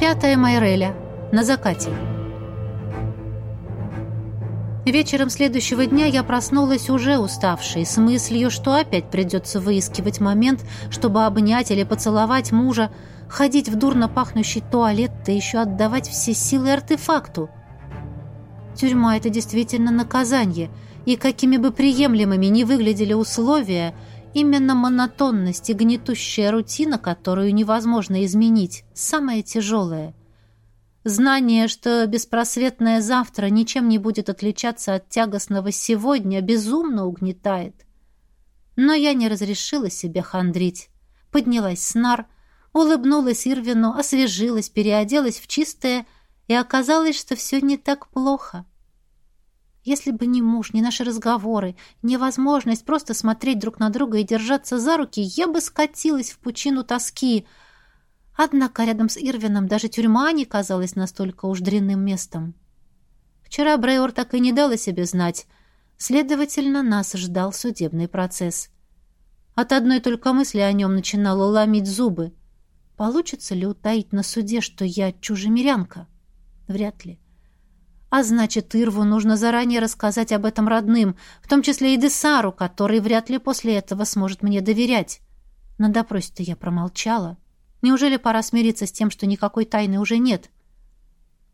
Пятая Майреля. На закате. Вечером следующего дня я проснулась уже уставшей, с мыслью, что опять придется выискивать момент, чтобы обнять или поцеловать мужа, ходить в дурно пахнущий туалет, да еще отдавать все силы артефакту. Тюрьма — это действительно наказание, и какими бы приемлемыми ни выглядели условия, именно монотонность и гнетущая рутина, которую невозможно изменить, самое тяжелое. Знание, что беспросветное завтра ничем не будет отличаться от тягостного сегодня, безумно угнетает. Но я не разрешила себе хандрить. Поднялась с нар — улыбнулась Ирвину, освежилась, переоделась в чистое, и оказалось, что все не так плохо. Если бы не муж, не наши разговоры, невозможность просто смотреть друг на друга и держаться за руки, я бы скатилась в пучину тоски. Однако рядом с Ирвином даже тюрьма не казалась настолько уж дрянным местом. Вчера Брейор так и не дал о себе знать. Следовательно, нас ждал судебный процесс. От одной только мысли о нем начинало ломить зубы. Получится ли утаить на суде, что я чужемирянка? Вряд ли. А значит, Ирву нужно заранее рассказать об этом родным, в том числе и Десару, который вряд ли после этого сможет мне доверять. На допросе-то я промолчала. Неужели пора смириться с тем, что никакой тайны уже нет?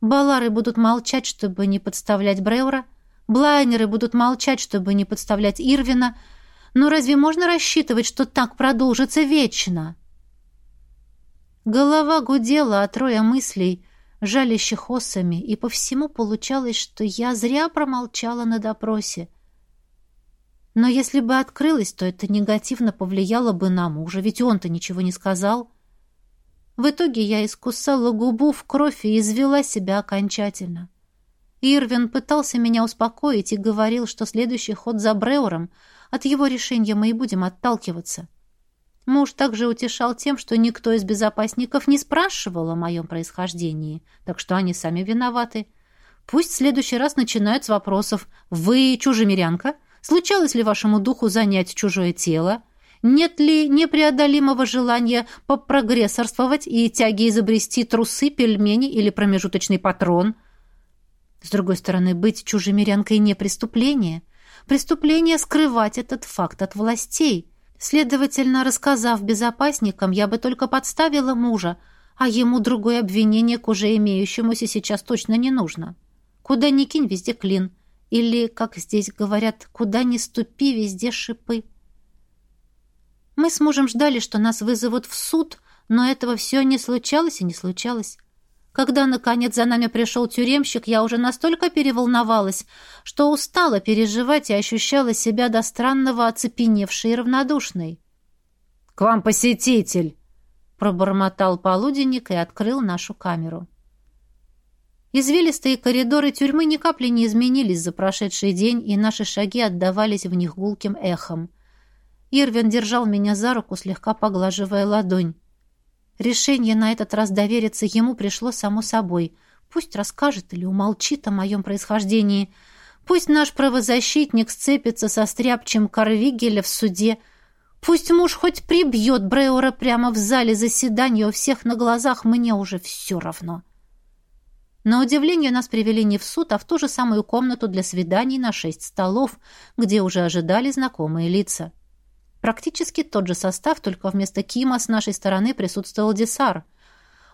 Балары будут молчать, чтобы не подставлять Бреура, блайнеры будут молчать, чтобы не подставлять Ирвина. Но разве можно рассчитывать, что так продолжится вечно?» Голова гудела от роя мыслей, жалящих осами, и по всему получалось, что я зря промолчала на допросе. Но если бы открылась, то это негативно повлияло бы на мужа, ведь он-то ничего не сказал. В итоге я искусала губу в кровь и извела себя окончательно. Ирвин пытался меня успокоить и говорил, что следующий ход за Бреуром, от его решения мы и будем отталкиваться. — Муж также утешал тем, что никто из безопасников не спрашивал о моем происхождении, так что они сами виноваты. Пусть в следующий раз начинают с вопросов «Вы чужемирянка? Случалось ли вашему духу занять чужое тело? Нет ли непреодолимого желания попрогрессорствовать и тяги изобрести трусы, пельмени или промежуточный патрон?» С другой стороны, быть чужемирянкой не преступление. Преступление — скрывать этот факт от властей — Следовательно, рассказав безопасникам, я бы только подставила мужа, а ему другое обвинение к уже имеющемуся сейчас точно не нужно. Куда ни кинь, везде клин. Или, как здесь говорят, куда ни ступи, везде шипы. Мы с мужем ждали, что нас вызовут в суд, но этого все не случалось и не случалось. Когда, наконец, за нами пришел тюремщик, я уже настолько переволновалась, что устала переживать и ощущала себя до странного оцепеневшей и равнодушной. «К вам посетитель!» — пробормотал полуденник и открыл нашу камеру. Извилистые коридоры тюрьмы ни капли не изменились за прошедший день, и наши шаги отдавались в них гулким эхом. Ирвин держал меня за руку, слегка поглаживая ладонь. Решение на этот раз довериться ему пришло само собой. Пусть расскажет или умолчит о моем происхождении. Пусть наш правозащитник сцепится со стряпчем Карвигеля в суде. Пусть муж хоть прибьет Бреура прямо в зале заседания у всех на глазах, мне уже все равно. На удивление нас привели не в суд, а в ту же самую комнату для свиданий на шесть столов, где уже ожидали знакомые лица. Практически тот же состав, только вместо Кима с нашей стороны присутствовал Десар.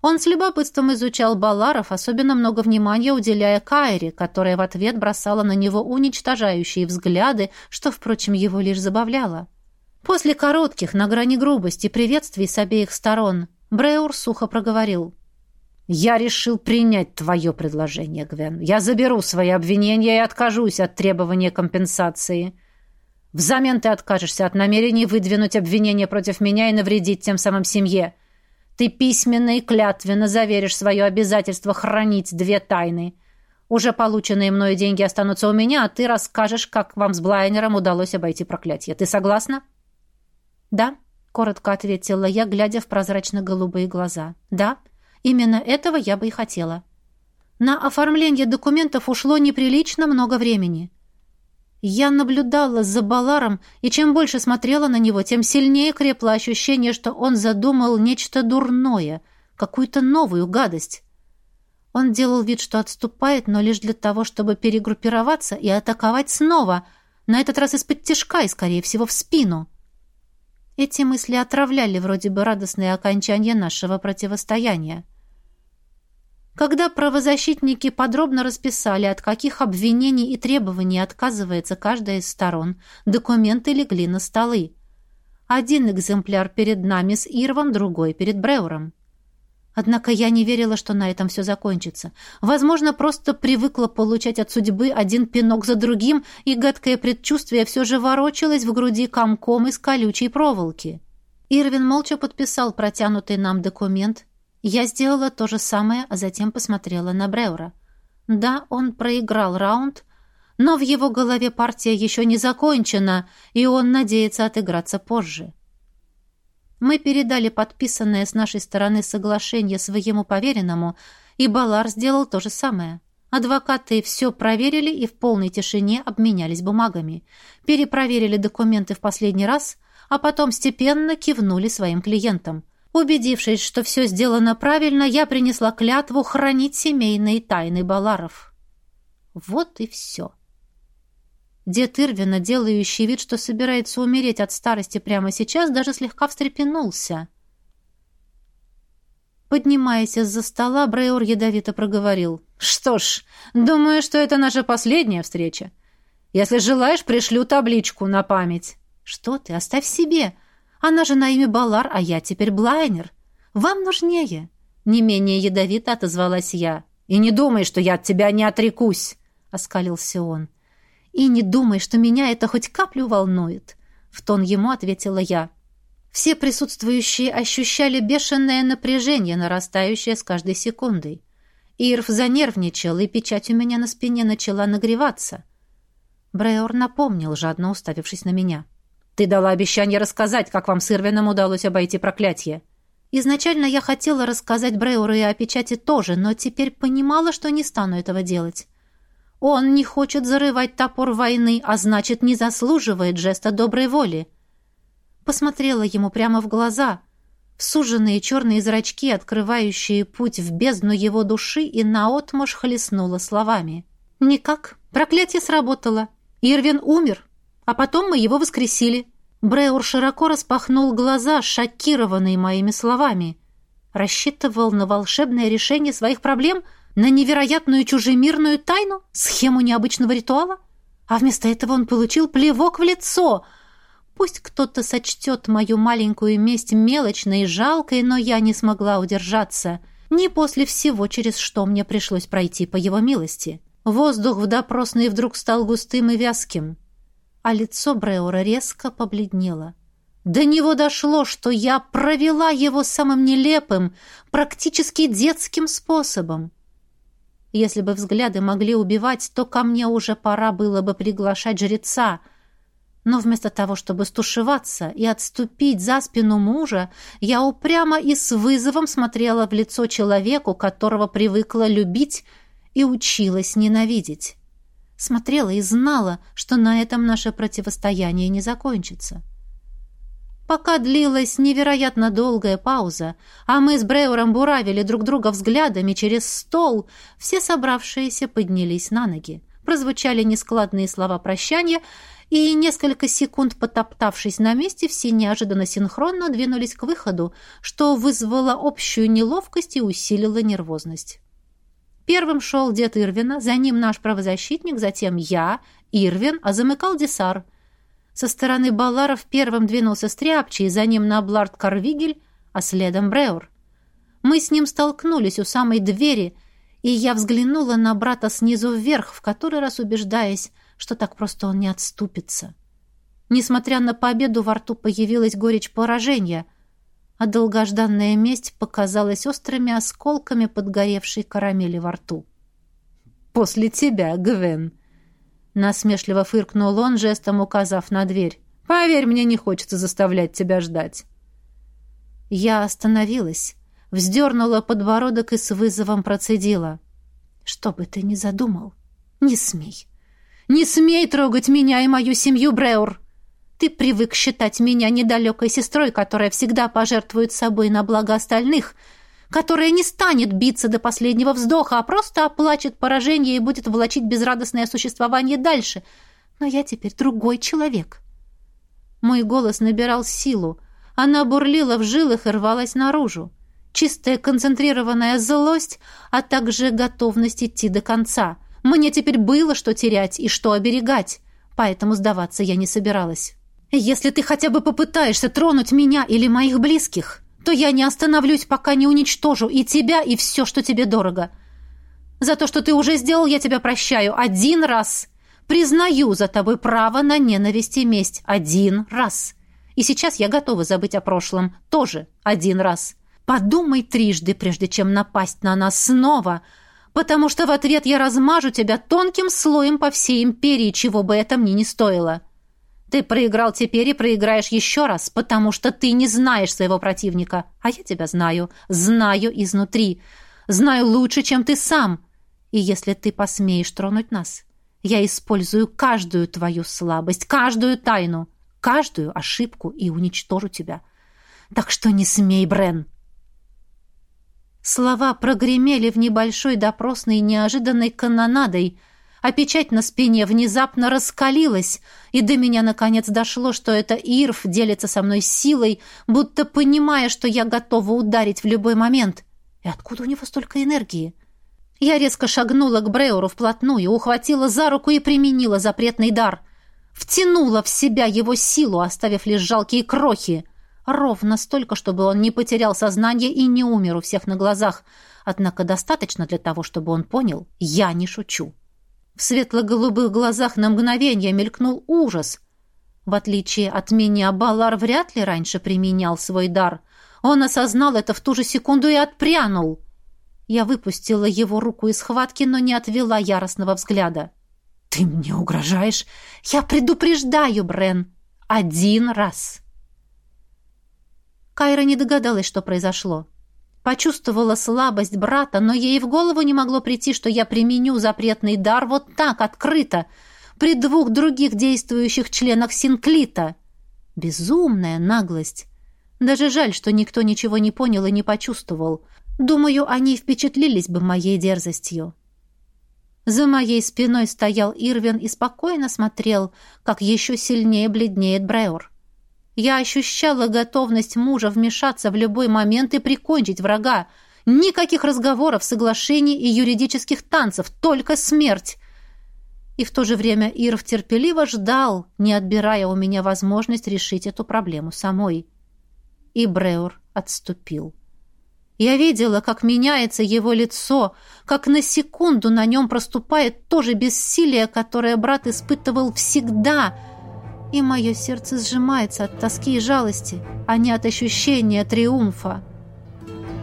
Он с любопытством изучал Баларов, особенно много внимания уделяя Кайре, которая в ответ бросала на него уничтожающие взгляды, что, впрочем, его лишь забавляло. После коротких, на грани грубости, приветствий с обеих сторон, Бреур сухо проговорил. «Я решил принять твое предложение, Гвен. Я заберу свои обвинения и откажусь от требования компенсации. Взамен ты откажешься от намерений выдвинуть обвинение против меня и навредить тем самым семье. Ты письменно и клятвенно заверишь свое обязательство хранить две тайны. Уже полученные мною деньги останутся у меня, а ты расскажешь, как вам с Блайнером удалось обойти проклятие. Ты согласна?» «Да», — коротко ответила я, глядя в прозрачно-голубые глаза. «Да, именно этого я бы и хотела». На оформление документов ушло неприлично много времени. Я наблюдала за Баларом, и чем больше смотрела на него, тем сильнее крепло ощущение, что он задумал нечто дурное, какую-то новую гадость. Он делал вид, что отступает, но лишь для того, чтобы перегруппироваться и атаковать снова, на этот раз из-под тяжка и, скорее всего, в спину. Эти мысли отравляли вроде бы радостное окончание нашего противостояния. Когда правозащитники подробно расписали, от каких обвинений и требований отказывается каждая из сторон, документы легли на столы. Один экземпляр перед нами с Ирвом, другой перед Бреуром. Однако я не верила, что на этом все закончится. Возможно, просто привыкла получать от судьбы один пинок за другим, и гадкое предчувствие все же ворочалось в груди комком из колючей проволоки. Ирвин молча подписал протянутый нам документ. Я сделала то же самое, а затем посмотрела на Бреура. Да, он проиграл раунд, но в его голове партия еще не закончена, и он надеется отыграться позже. Мы передали подписанное с нашей стороны соглашение своему поверенному, и Балар сделал то же самое. Адвокаты все проверили и в полной тишине обменялись бумагами. Перепроверили документы в последний раз, а потом степенно кивнули своим клиентам. Убедившись, что все сделано правильно, я принесла клятву хранить семейные тайны Баларов. Вот и все. Дед Ирвина, делающий вид, что собирается умереть от старости прямо сейчас, даже слегка встрепенулся. Поднимаясь из-за стола, Брейор ядовито проговорил. «Что ж, думаю, что это наша последняя встреча. Если желаешь, пришлю табличку на память». «Что ты? Оставь себе. Она же на имя Балар, а я теперь Блайнер. Вам нужнее». Не менее ядовито отозвалась я. «И не думай, что я от тебя не отрекусь», — оскалился он. «И не думай, что меня это хоть каплю волнует», — в тон ему ответила я. Все присутствующие ощущали бешеное напряжение, нарастающее с каждой секундой. Ирф занервничал, и печать у меня на спине начала нагреваться. Бреор напомнил, жадно уставившись на меня. «Ты дала обещание рассказать, как вам с Ирвином удалось обойти проклятие». Изначально я хотела рассказать Бреору и о печати тоже, но теперь понимала, что не стану этого делать. Он не хочет зарывать топор войны, а значит, не заслуживает жеста доброй воли. Посмотрела ему прямо в глаза, в суженные черные зрачки, открывающие путь в бездну его души, и наотмашь хлестнула словами. «Никак. Проклятие сработало. Ирвин умер, а потом мы его воскресили». Бреур широко распахнул глаза, шокированный моими словами. Рассчитывал на волшебное решение своих проблем — на невероятную чужемирную тайну? Схему необычного ритуала? А вместо этого он получил плевок в лицо. Пусть кто-то сочтет мою маленькую месть мелочной и жалкой, но я не смогла удержаться. Не после всего, через что мне пришлось пройти по его милости. Воздух в допросной вдруг стал густым и вязким. А лицо Бреора резко побледнело. До него дошло, что я провела его самым нелепым, практически детским способом. Если бы взгляды могли убивать, то ко мне уже пора было бы приглашать жреца. Но вместо того, чтобы стушеваться и отступить за спину мужа, я упрямо и с вызовом смотрела в лицо человеку, которого привыкла любить и училась ненавидеть. Смотрела и знала, что на этом наше противостояние не закончится. Пока длилась невероятно долгая пауза, а мы с Бреуром буравили друг друга взглядами через стол, все собравшиеся поднялись на ноги. Прозвучали нескладные слова прощания, и несколько секунд потоптавшись на месте, все неожиданно синхронно двинулись к выходу, что вызвало общую неловкость и усилило нервозность. Первым шел дед Ирвина, за ним наш правозащитник, затем я, Ирвин, а замыкал Десар. Со стороны Балларов первым двинулся Стряпчий, за ним Наблард Карвигель, а следом Бреур. Мы с ним столкнулись у самой двери, и я взглянула на брата снизу вверх, в который раз убеждаясь, что так просто он не отступится. Несмотря на победу, во рту появилась горечь поражения, а долгожданная месть показалась острыми осколками подгоревшей карамели во рту. «После тебя, Гвен!» Насмешливо фыркнул он, жестом указав на дверь. «Поверь, мне не хочется заставлять тебя ждать». Я остановилась, вздернула подбородок и с вызовом процедила. «Что бы ты ни задумал, не смей. Не смей трогать меня и мою семью, Бреур. Ты привык считать меня недалекой сестрой, которая всегда пожертвует собой на благо остальных, которая не станет биться до последнего вздоха, а просто оплачет поражение и будет влачить безрадостное существование дальше. Но я теперь другой человек. Мой голос набирал силу. Она бурлила в жилах и рвалась наружу. Чистая концентрированная злость, а также готовность идти до конца. Мне теперь было что терять и что оберегать, поэтому сдаваться я не собиралась. Если ты хотя бы попытаешься тронуть меня или моих близких, то я не остановлюсь, пока не уничтожу и тебя, и все, что тебе дорого. За то, что ты уже сделал, я тебя прощаю один раз. Признаю за тобой право на ненависть и месть один раз. И сейчас я готова забыть о прошлом тоже один раз. Подумай трижды, прежде чем напасть на нас снова, потому что в ответ я размажу тебя тонким слоем по всей империи, чего бы это мне не стоило. Ты проиграл теперь и проиграешь еще раз, потому что ты не знаешь своего противника, а я тебя знаю, знаю изнутри, знаю лучше, чем ты сам. И если ты посмеешь тронуть нас, я использую каждую твою слабость, каждую тайну, каждую ошибку и уничтожу тебя. Так что не смей, Брен. Слова прогремели в небольшой допросной неожиданной канонадой, а печать на спине внезапно раскалилась, и до меня наконец дошло, что это Ирф делится со мной силой, будто понимая, что я готова ударить в любой момент. И откуда у него столько энергии? Я резко шагнула к Бреору вплотную, ухватила за руку и применила запретный дар. Втянула в себя его силу, оставив лишь жалкие крохи. Ровно столько, чтобы он не потерял сознание и не умер у всех на глазах. Однако достаточно для того, чтобы он понял, я не шучу. В светло-голубых глазах на мгновение мелькнул ужас. В отличие от меня, Балар вряд ли раньше применял свой дар. Он осознал это в ту же секунду и отпрянул — я выпустила его руку из схватки, но не отвела яростного взгляда. «Ты мне угрожаешь? Я предупреждаю, Брен! Один раз!» Кайра не догадалась, что произошло. Почувствовала слабость брата, но ей в голову не могло прийти, что я применю запретный дар вот так, открыто, при двух других действующих членах Синклита. Безумная наглость. Даже жаль, что никто ничего не понял и не почувствовал. Думаю, они впечатлились бы моей дерзостью. За моей спиной стоял Ирвин и спокойно смотрел, как еще сильнее бледнеет Бреор. Я ощущала готовность мужа вмешаться в любой момент и прикончить врага. Никаких разговоров, соглашений и юридических танцев, только смерть. И в то же время Ирв терпеливо ждал, не отбирая у меня возможность решить эту проблему самой. И Бреор отступил. Я видела, как меняется его лицо, как на секунду на нем проступает то же бессилие, которое брат испытывал всегда. И мое сердце сжимается от тоски и жалости, а не от ощущения триумфа.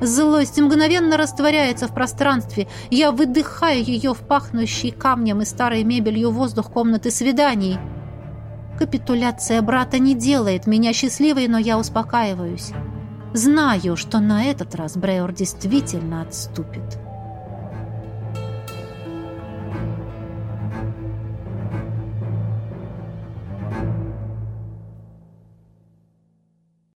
Злость мгновенно растворяется в пространстве. Я выдыхаю ее в пахнущий камнем и старой мебелью воздух комнаты свиданий. Капитуляция брата не делает меня счастливой, но я успокаиваюсь. Знаю, что на этот раз Бреор действительно отступит.